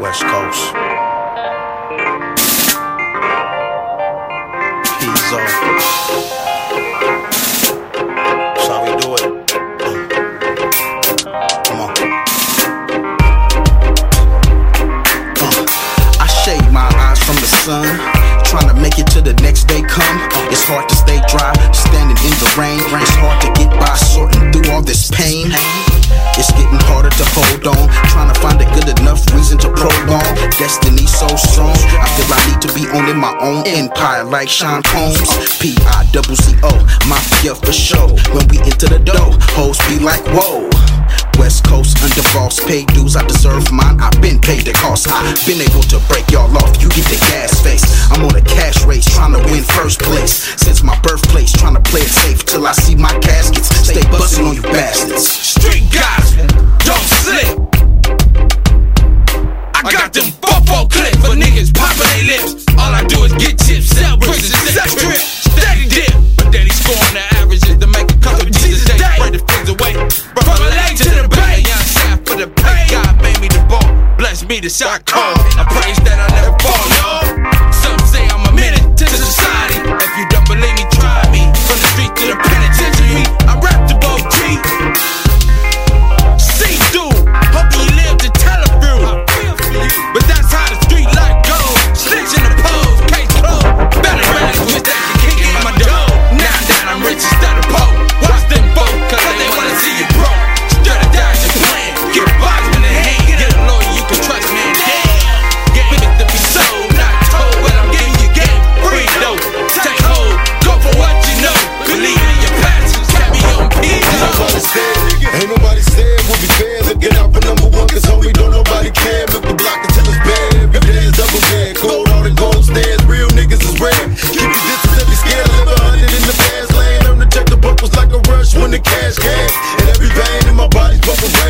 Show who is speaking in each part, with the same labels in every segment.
Speaker 1: West Coast. Pizzo. That's how we do it. Come on. Uh, I shade my eyes from the sun. Trying to make it to the next day come. Uh, it's hard to stay dry, standing in the rain. It's hard to get by, sorting through all this pain. It's getting harder to hold on. Destiny so strong. I feel I need to be owning my own empire like Sean Combs. P I double Z O, mafia for show. When we enter the dough, hoes be like, whoa. West Coast under boss, pay dues, I deserve mine. I've been paid the cost. I've been able to break y'all off. You get the gas face. I'm on a cash race, trying to win first place. Since my birthplace, trying to play it safe till I see my caskets. Stay busting on you bastards.
Speaker 2: be the shot call. I praise that I never fall.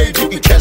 Speaker 2: baby.